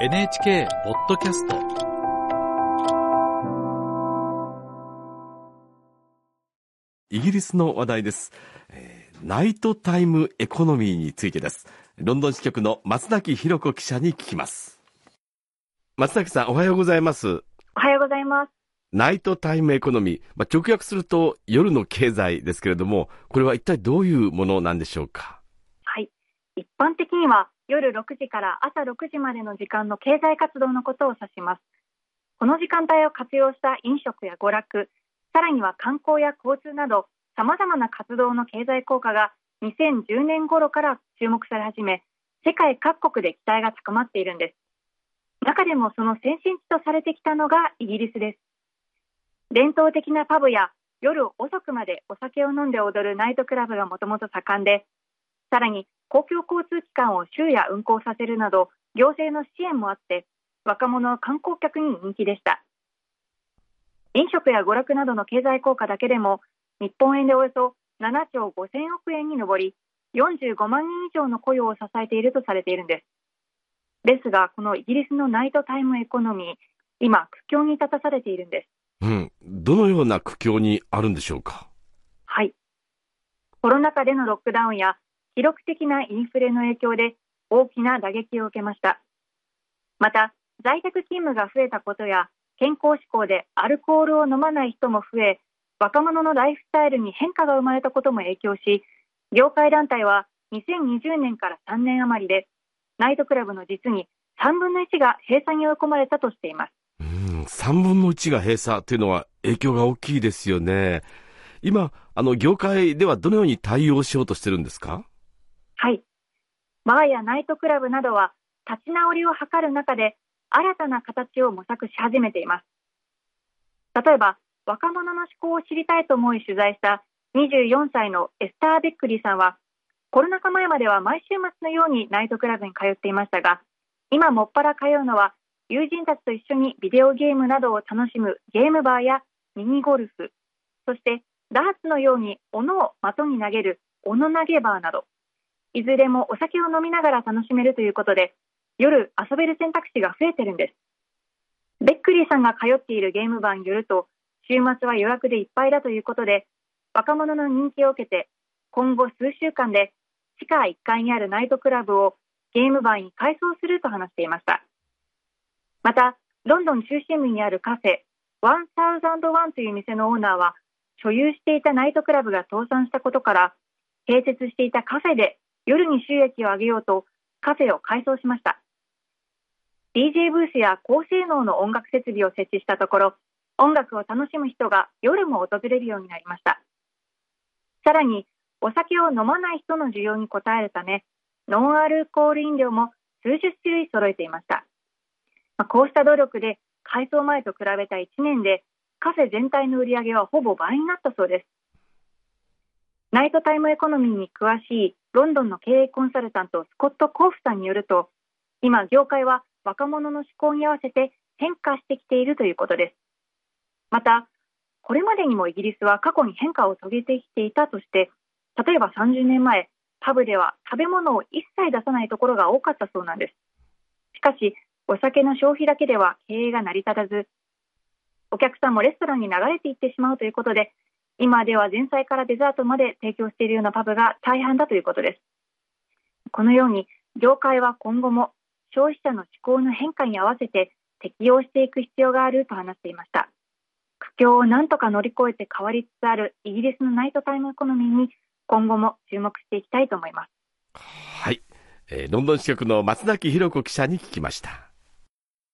NHK ポッドキャストイギリスの話題です、えーナイトタイムエコノミーについてです。ロンドン支局の松崎弘子記者に聞きます。松崎さん、おはようございます。おはようございます。ナイトタイムエコノミー、まあ、直訳すると夜の経済ですけれども、これは一体どういうものなんでしょうか？はい。一般的には夜6時から朝6時までの時間の経済活動のことを指します。この時間帯を活用した飲食や娯楽、さらには観光や交通など様々な活動の経済効果が2010年頃から注目され始め、世界各国で期待が高まっているんです。中でもその先進地とされてきたのがイギリスです。伝統的なパブや夜遅くまでお酒を飲んで踊るナイトクラブがもともと盛んで、さらに公共交通機関を週夜運行させるなど、行政の支援もあって、若者の観光客に人気でした。飲食や娯楽などの経済効果だけでも、日本円でおよそ7兆5000億円に上り、45万人以上の雇用を支えているとされているんです。ですが、このイギリスのナイトタイムエコノミー、今、苦境に立たされているんです。うん。どのような苦境にあるんでしょうか？はい。コロナ禍でのロックダウンや記録的なインフレの影響で大きな打撃を受けました。また、在宅勤務が増えたことや健康志向でアルコールを飲まない人も増え、若者のライフスタイルに変化が生まれたことも影響し、業界団体は2020年から3年余りで、ナイトクラブの実に3分の1が閉鎖に追い込まれたとしています。うん、3分の1が閉鎖というのは影響が大きいですよね。今、あの、業界ではどのように対応しようとしてるんですか？はい。バーやナイトクラブなどは立ち直りを図る中で新たな形を模索し始めています。例えば、若者の思考を知りたいと思い取材した24歳のエスター・ベックリーさんは、コロナ禍前までは毎週末のようにナイトクラブに通っていましたが、今もっぱら通うのは友人たちと一緒にビデオゲームなどを楽しむゲームバーやミニゴルフ、そしてダーツのように斧を的に投げる斧投げバーなど、いずれもお酒を飲みながら楽しめるということで、夜遊べる選択肢が増えてるんです。ベックリーさんが通っているゲームバーによると、週末は予約でいっぱいだということで、若者の人気を受けて、今後数週間で地下1階にあるナイトクラブをゲームバーに改装すると話していました。また、ロンドン中心部にあるカフェ、1001という店のオーナーは、所有していたナイトクラブが倒産したことから、併設していたカフェで夜に収益を上げようとカフェを改装しました。DJ ブースや高性能の音楽設備を設置したところ、音楽を楽しむ人が夜も訪れるようになりました。さらに、お酒を飲まない人の需要に応えるため、ノンアルコール飲料も数十種類揃えていました。まあ、こうした努力で改装前と比べた1年でカフェ全体の売り上げはほぼ倍になったそうです。ナイトタイムエコノミーに詳しいロンドンの経営コンサルタントスコット・コーフさんによると、今、業界は若者の思考に合わせて変化してきているということです。また、これまでにもイギリスは過去に変化を遂げてきていたとして、例えば30年前、パブでは食べ物を一切出さないところが多かったそうなんです。しかし、お酒の消費だけでは経営が成り立たず、お客さんもレストランに流れていってしまうということで、今では前菜からデザートまで提供しているようなパブが大半だということです。このように、業界は今後も消費者の思考の変化に合わせて適応していく必要があると話していました。苦境を何とか乗り越えて変わりつつあるイギリスのナイトタイムエコノミーに今後も注目していきたいと思います。はい。えーロンドン支局の松崎弘子記者に聞きました。